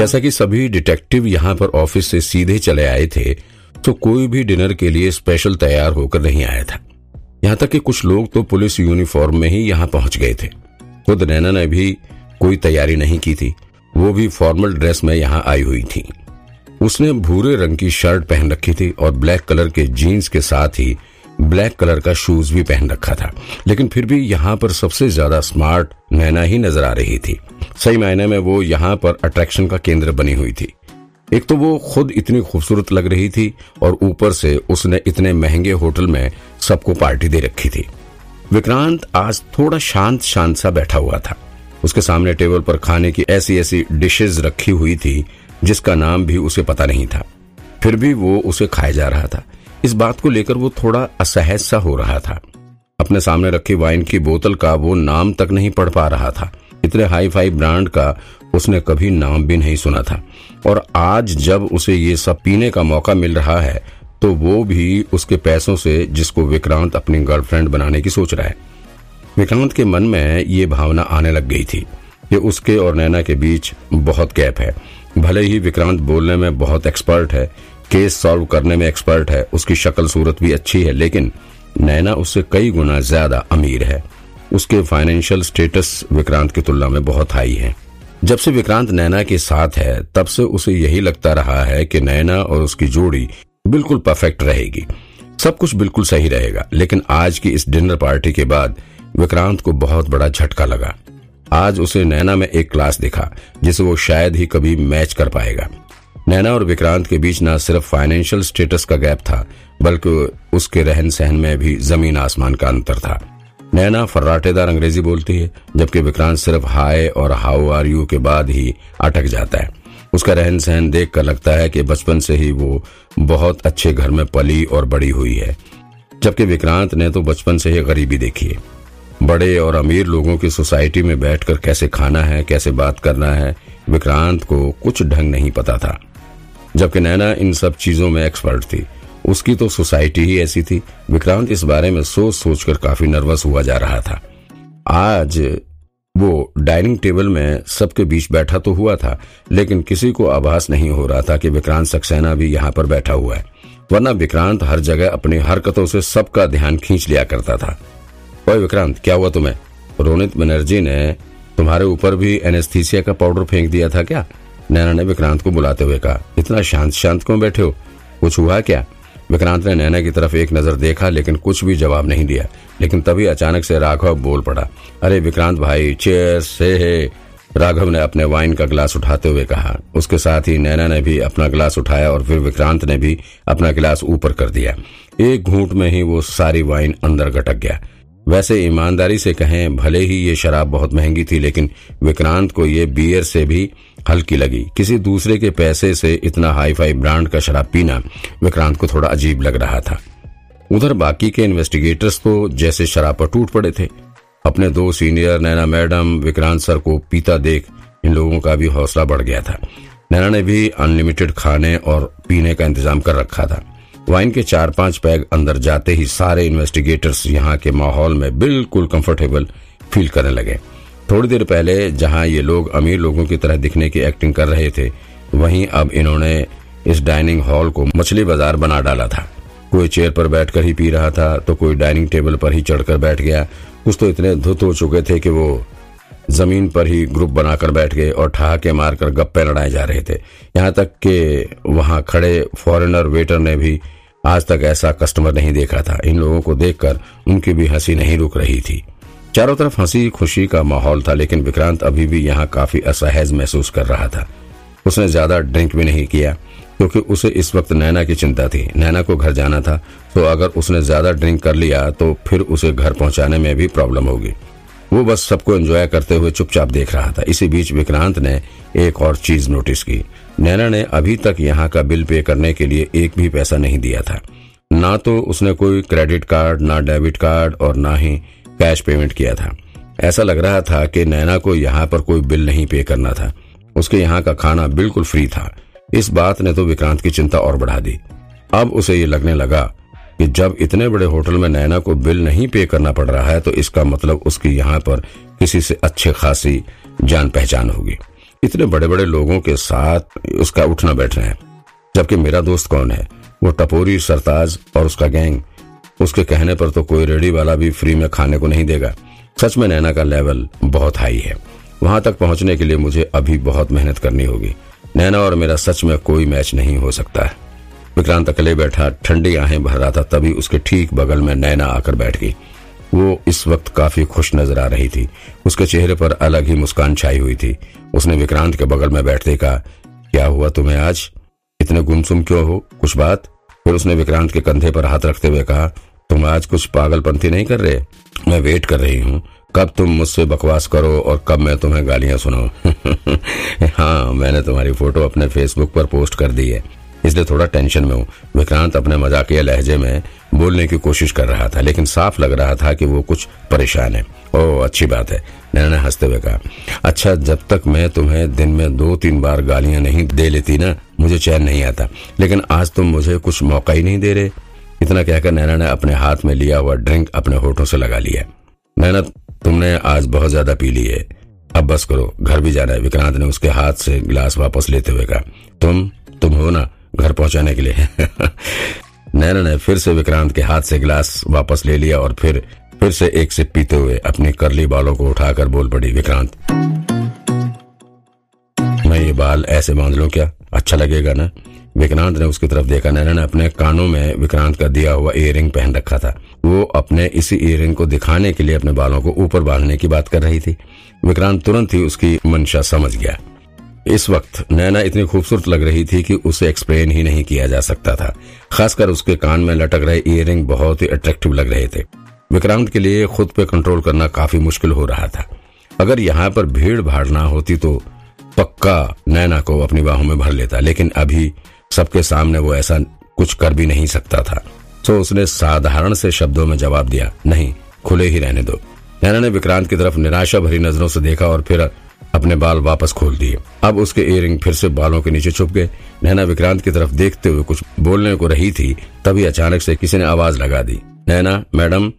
जैसा कि सभी डिटेक्टिव यहाँ पर ऑफ़िस से सीधे चले आए थे तो कोई भी डिनर के लिए स्पेशल तैयार होकर नहीं आया था। यहाँ तक कि कुछ लोग तो पुलिस यूनिफॉर्म में ही यहाँ पहुँच गए थे। खुद नैना ने भी कोई तैयारी नहीं की थी। वो भी फॉर्मल ड्रेस में यहाँ आई हुई थी। उसने भूरे रंग की शर्ट पहन रखी थी और ब्लैक कलर के जीन्स के साथ ही ब्लैक कलर का शूज़ भी पहन रखा था। लेकिन फिर भी यहाँ पर सबसे ज़्यादा स्मार्ट नैना ही नज़र आ रही थी। सही मायने में वो यहाँ पर अट्रैक्शन का केंद्र बनी हुई थी। एक तो वो खुद इतनी खूबसूरत लग रही थी और ऊपर से उसने इतने महँगे होटल में सबको पार्टी दे रखी थी। विक्रांत आज थोड़ा शांत शांत सा बैठा हुआ था। उसके सामने टेबल पर खाने की ऐसी ऐसी डिशेज रखी हुई थी, जिसका नाम भी उसे पता नहीं था। फिर भी वो उसे खाया जा रहा था। इस बात को लेकर वो थोड़ा असहज सा हो रहा था। अपने सामने रखी वाइन की बोतल का वो नाम तक नहीं पढ़ पा रहा था। इतने हाई फाई ब्रांड का उसने कभी नाम भी नहीं सुना था। और आज जब उसे ये सब पीने का मौका मिल रहा है तो वो भी उसके पैसों से जिसको विक्रांत अपनी गर्लफ्रेंड बनाने की सोच रहा है। विक्रांत के मन में ये भावना आने लग गई थी कि उसके और नैना के बीच बहुत गैप है। भले ही विक्रांत बोलने में बहुत एक्सपर्ट है केस सॉल्व करने में एक्सपर्ट है, उसकी शक्ल सूरत भी अच्छी है, लेकिन नैना उससे कई गुना ज़्यादा अमीर है। उसके फाइनेंशियल स्टेटस विक्रांत की तुलना में बहुत हाई है। जब से विक्रांत नैना के साथ है, तब से उसे यही लगता रहा है कि नैना और उसकी जोड़ी बिल्कुल परफेक्ट रहेगी। सब कुछ बिल्कुल सही रहेगा, लेकिन आज की इस डिनर पार्टी के बाद विक्रांत को बहुत बड़ा झटका लगा। आज उसे नैना में एक क्लास दिखा, जिसे वो शायद ही कभी मैच कर पाएगा। नैना और विक्रांत के बीच न सिर्फ़ फाइनेंशियल स्टेटस का गैप था, बल्कि उसके रहन सहन में भी ज़मीन आसमान का अंतर था। नैना फर्राटेदार अंग्रेज़ी बोलती है, जबकि विक्रांत सिर्फ़ हाय और हाउ आर यू के बाद ही अटक जाता है। उसका रहन सहन देख कर लगता है कि बचपन से ही वो बहुत अच्छे घर में पली और बड़ी हुई है। जबकि विक्रांत ने तो बचपन से ही गरीबी देखी है। बड़े और अमीर लोगों की सोसाइटी में बैठकर कैसे खाना है, कैसे बात करना है, विक्रांत को कुछ ढंग नहीं पता था। जबकि नैना इन सब चीज़ों में एक्सपर्ट थी। उसकी तो सोसाइटी ही ऐसी थी। विक्रांत इस बारे में सोच सोचकर काफ़ी नर्वस हुआ जा रहा था। आज वो डाइनिंग टेबल में सबके बीच बैठा तो हुआ था, लेकिन किसी को आभास नहीं हो रहा था कि विक्रांत सक्सेना भी यहाँ पर बैठा हुआ है। वरना विक्रांत हर जगह अपनी हरकतों से सबका ध्यान खींच लिया करता था। विक्रांत, क्या हुआ तुम्हें? रोनित बनर्जी ने तुम्हारे ऊपर भी एनेस्थीसिया का पाउडर फेंक दिया था क्या? नैना ने विक्रांत को बुलाते हुए कहा, इतना शांत शांत क्यों बैठे हो? कुछ हुआ क्या? विक्रांत ने नैना की तरफ़ एक नज़र देखा, लेकिन कुछ भी जवाब नहीं दिया। लेकिन तभी अचानक से राघव बोल पड़ा, अरे विक्रांत भाई चेयर से है। राघव ने अपने वाइन का गिलास उठाते हुए कहा। उसके साथ ही नैना ने भी अपना गिलास उठाया और फिर विक्रांत ने भी अपना गिलास ऊपर कर दिया। एक घूंट में ही वो सारी वाइन अंदर गटक गया। वैसे ईमानदारी से कहें, भले ही ये शराब बहुत महँगी थी, लेकिन विक्रांत को ये बियर से भी हल्की लगी। किसी दूसरे के पैसे से इतना हाई फाई ब्रांड का शराब पीना विक्रांत को थोड़ा अजीब लग रहा था। उधर बाकी के इन्वेस्टिगेटर्स तो जैसे शराब पर टूट पड़े थे। अपने दो senior Naina madam Vikrant sir को पीता देख इन लोगों का भी हौसला बढ़ गया था। नैना ने भी अनलिमिटेड खाने और पीने का इंतज़ाम कर रखा था। वाइन के चार पाँच पैग अंदर जाते ही सारे इन्वेस्टिगेटर्स यहाँ के माहौल में बिल्कुल कंफर्टेबल फील करने लगे। थोड़ी देर पहले जहाँ ये लोग अमीर लोगों की तरह दिखने की एक्टिंग कर रहे थे, वहीं अब इन्होंने इस डाइनिंग हॉल को मछली बाज़ार बना डाला था। कोई चेयर पर बैठकर ही पी रहा था तो कोई डाइनिंग टेबल पर ही चढ़कर बैठ गया। कुछ तो इतने धुत हो चुके थे कि वो ज़मीन पर ही ग्रुप बनाकर बैठ गए और ठहाके मारकर गप्पे लड़ाए जा रहे थे। यहाँ तक कि वहाँ खड़े फॉरेनर वेटर ने भी आज तक ऐसा कस्टमर नहीं देखा था। इन लोगों को देखकर उनकी भी हँसी नहीं रुक रही थी। चारों तरफ़ हँसी खुशी का माहौल था, लेकिन विक्रांत अभी भी यहाँ काफ़ी असहज महसूस कर रहा था। उसने ज़्यादा ड्रिंक भी नहीं किया, क्योंकि उसे इस वक्त नैना की चिंता थी। नैना को घर जाना था तो अगर उसने ज़्यादा ड्रिंक कर लिया तो फिर उसे घर पहुँचाने में भी प्रॉब्लम होगी। वो बस सबको एंजॉय करते हुए चुपचाप देख रहा था। इसी बीच विक्रांत ने एक और चीज़ नोटिस की। नैना ने अभी तक यहाँ का बिल पे करने के लिए एक भी पैसा नहीं दिया था। ना तो उसने कोई क्रेडिट कार्ड, ना डेबिट कार्ड और ना ही कैश पेमेंट किया था। ऐसा लग रहा था कि नैना को यहाँ पर कोई बिल नहीं पे करना था। उसके यहाँ का खाना बिल्कुल फ्री था। इस बात ने तो विक्रांत की चिंता और बढ़ा दी। अब उसे ये लगने लगा कि जब इतने बड़े होटल में नैना को बिल नहीं पे करना पड़ रहा है तो इसका मतलब उसकी यहाँ पर किसी से अच्छे खासी जान पहचान होगी। इतने बड़े बड़े लोगों के साथ उसका उठना बैठना है। जबकि मेरा दोस्त कौन है? वो टपोरी सरताज और उसका गैंग। उसके कहने पर तो कोई रेडी वाला भी फ्री में खाने को नहीं देगा। सच में नैना का लेवल बहुत हाई है। वहाँ तक पहुँचने के लिए मुझे अभी बहुत मेहनत करनी होगी। नैना और मेरा सच में कोई मैच नहीं हो सकता। है विक्रांत अकेले बैठा, ठंडी आहें भर रहा था, तभी उसके ठीक बगल में नैना आकर बैठ गई। वो इस वक्त काफ़ी खुश नज़र आ रही थी। उसके चेहरे पर अलग ही मुस्कान छाई हुई थी। उसने विक्रांत के बगल में बैठते कहा, क्या हुआ तुम्हें आज? इतने गुमसुम क्यों हो? कुछ बात? फिर उसने विक्रांत के कंधे पर हाथ रखते हुए कहा तुम आज कुछ पागलपंथी नहीं कर रहे? मैं वेट कर रही हूँ। कब तुम मुझसे बकवास करो और कब मैं तुम्हें गालियाँ सुनाऊं? हाँ मैंने तुम्हारी फ़ोटो अपने फेसबुक पर पोस्ट कर दी है। इसलिए थोड़ा टेंशन में हूँ। विक्रांत अपने मजाकिया लहजे में बोलने की कोशिश कर रहा था, लेकिन साफ़ लग रहा था कि वो कुछ परेशान है। ओह, अच्छी बात है, नैना ने हँसते हुए कहा। अच्छा जब तक मैं तुम्हें दिन में दो तीन बार गालियाँ नहीं दे लेती ना, मुझे चैन नहीं आता। लेकिन आज तुम मुझे कुछ मौका ही नहीं दे रहे। इतना कहकर नैना ने अपने हाथ में लिया हुआ ड्रिंक अपने होठों से लगा लिया। नैना, तुमने आज बहुत ज़्यादा पी ली है। अब बस करो, घर भी जाना है। विक्रांत ने उसके हाथ से गिलास वापस लेते हुए कहा, तुम तुम हो ना घर पहुँचाने के लिए? नैना ने फिर से विक्रांत के हाथ से गिलास वापस ले लिया और फिर फिर से एक सिप पीते हुए अपने करली बालों को उठाकर बोल पड़ी, विक्रांत, मैं ये बाल ऐसे बाँध लू क्या? अच्छा लगेगा ना? विक्रांत ने उसकी तरफ़ देखा। नैना ने अपने कानों में विक्रांत का दिया हुआ इयरिंग पहन रखा था। वो अपने इसी इयरिंग को दिखाने के लिए अपने बालों को ऊपर बांधने की बात कर रही थी। विक्रांत तुरंत ही उसकी मंशा समझ गया। इस वक्त नैना इतनी खूबसूरत लग रही थी कि उसे एक्सप्लेन ही नहीं किया जा सकता था। खासकर उसके कान में लटक रहे इयरिंग बहुत ही अट्रैक्टिव लग रहे थे। विक्रांत के लिए खुद पे कंट्रोल करना काफ़ी मुश्किल हो रहा था। अगर यहाँ पर भीड़ भाड़ ना होती तो पक्का नैना को अपनी बाहों में भर लेता, लेकिन अभी सबके सामने वो ऐसा कुछ कर भी नहीं सकता था। तो उसने साधारण से शब्दों में जवाब दिया, नहीं, खुले ही रहने दो। नैना ने विक्रांत की तरफ़ निराशा भरी नज़रों से देखा और फिर अपने बाल वापस खोल दिए। अब उसके इयरिंग फिर से बालों के नीचे छुप गए। नैना विक्रांत की तरफ़ देखते हुए कुछ बोलने को रही थी, तभी अचानक से किसी ने आवाज़ लगा दी। नैना, मैडम,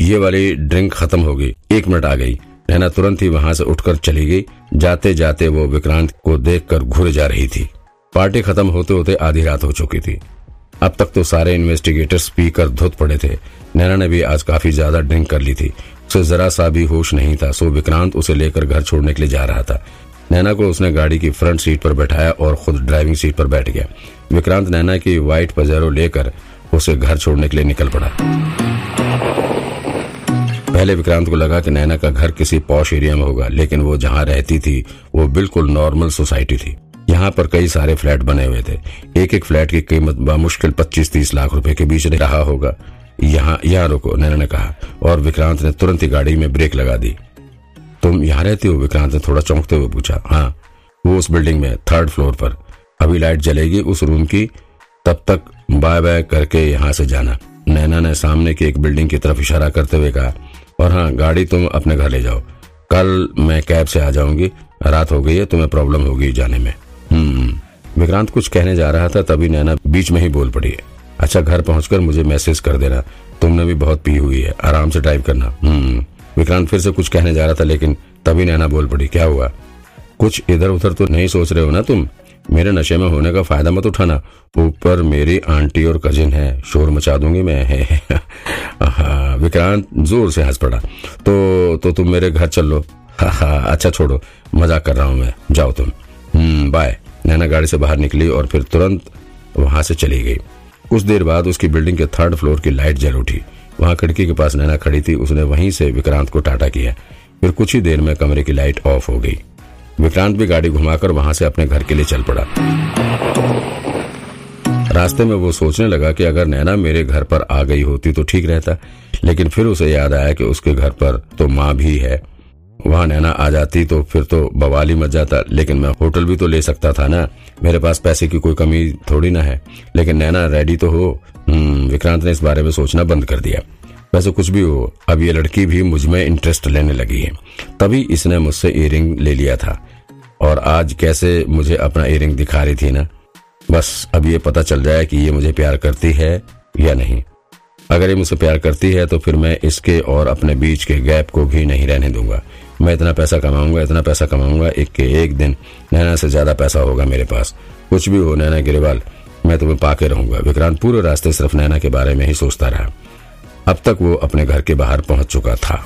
ये वाली ड्रिंक खत्म हो गई। एक मिनट आ गई। नैना तुरंत ही वहाँ से उठकर चली गई। जाते जाते वो विक्रांत को देखकर घुर जा रही थी। पार्टी खत्म होते होते आधी रात हो चुकी थी। अब तक तो सारे इन्वेस्टिगेटर्स पीकर धुत पड़े थे। नैना ने भी आज काफ़ी ज़्यादा ड्रिंक कर ली थी। उसे जरा सा भी होश नहीं था, सो विक्रांत उसे लेकर घर छोड़ने के लिए जा रहा था। नैना को उसने गाड़ी की फ्रंट सीट पर बैठाया और खुद ड्राइविंग सीट पर बैठ गया। विक्रांत नैना की व्हाइट पजेरो लेकर उसे घर छोड़ने के लिए निकल पड़ा। पहले विक्रांत को लगा कि नैना का घर किसी पॉश एरिया में होगा, लेकिन वो जहाँ रहती थी, वो बिल्कुल नॉर्मल सोसाइटी थी। यहाँ पर कई सारे फ्लैट बने हुए थे। एक एक फ्लैट की कीमत मुश्किल पच्चीस तीस लाख रुपए के बीच रहा होगा। यहाँ यहाँ रुको, नैना ने कहा, और विक्रांत ने तुरंत ही गाड़ी में ब्रेक लगा दी। तुम यहाँ रहते हो? विक्रांत ने थोड़ा चौंकते हुए पूछा। हाँ वो उस बिल्डिंग में थर्ड फ्लोर पर। अभी लाइट जलेगी उस रूम की, तब तक बाय बाय करके यहाँ से जाना। नैना ने सामने की एक बिल्डिंग की तरफ़ इशारा करते हुए कहा, और हाँ गाड़ी तुम अपने घर ले जाओ। कल मैं कैब से आ जाऊँगी, रात हो गई है, तुम्हें प्रॉब्लम होगी जाने में। विक्रांत कुछ कहने जा रहा था, तभी नैना बीच में ही बोल पड़ी है। अच्छा घर पहुंचकर मुझे मैसेज कर देना। तुमने भी बहुत पी हुई है, आराम से टाइप करना। हम्म। विक्रांत फिर से कुछ कहने जा रहा था, लेकिन तभी नैना बोल पड़ी, क्या हुआ? कुछ इधर उधर तो नहीं सोच रहे हो ना तुम? मेरे नशे में होने का फ़ायदा मत उठाना। ऊपर मेरी आंटी और कजिन है, शोर मचा दूँगी मैं। विक्रांत ज़ोर से हंस पड़ा। तो तो तुम मेरे घर चल लो। अच्छा छोड़ो, मज़ाक कर रहा हूँ मैं। जाओ तुम। हम्म बाय नैना गाड़ी से बाहर निकली और फिर तुरंत वहाँ से चली गई। कुछ देर बाद उसकी बिल्डिंग के थर्ड फ्लोर की लाइट जल उठी। वहाँ खिड़की के पास नैना खड़ी थी, उसने वहीं से विक्रांत को टाटा किया। फिर कुछ ही देर में कमरे की लाइट ऑफ़ हो गई। विक्रांत भी गाड़ी घुमाकर वहाँ से अपने घर के लिए चल पड़ा। रास्ते में वो सोचने लगा कि अगर नैना मेरे घर पर आ गई होती तो ठीक रहता, लेकिन फिर उसे याद आया कि उसके घर पर तो माँ भी है। वहाँ नैना आ जाती तो फिर तो बवाल ही मच जाता लेकिन मैं होटल भी तो ले सकता था ना। मेरे पास पैसे की कोई कमी थोड़ी ना है लेकिन नैना रेडी तो हो। हम्म, विक्रांत ने इस बारे में सोचना बंद कर दिया। वैसे कुछ भी हो अब ये लड़की भी मुझमें इंटरेस्ट लेने लगी है। तभी इसने मुझसे इयरिंग ले लिया था। और आज कैसे मुझे अपना इयरिंग दिखा रही थी ना? बस अब ये पता चल जाए कि ये मुझे प्यार करती है या नहीं। अगर ये मुझसे प्यार करती है तो फिर मैं इसके और अपने बीच के गैप को भी नहीं रहने दूँगा। मैं इतना पैसा कमाऊँगा, इतना पैसा कमाऊँगा, एक के एक दिन नैना से ज़्यादा पैसा होगा मेरे पास। कुछ भी हो, नैना गिरवाल, मैं तुम्हें पाके रहूँगा। विक्रांत पूरे रास्ते सिर्फ़ नैना के बारे में ही सोचता रहा। अब तक वो अपने घर के बाहर पहुँच चुका था।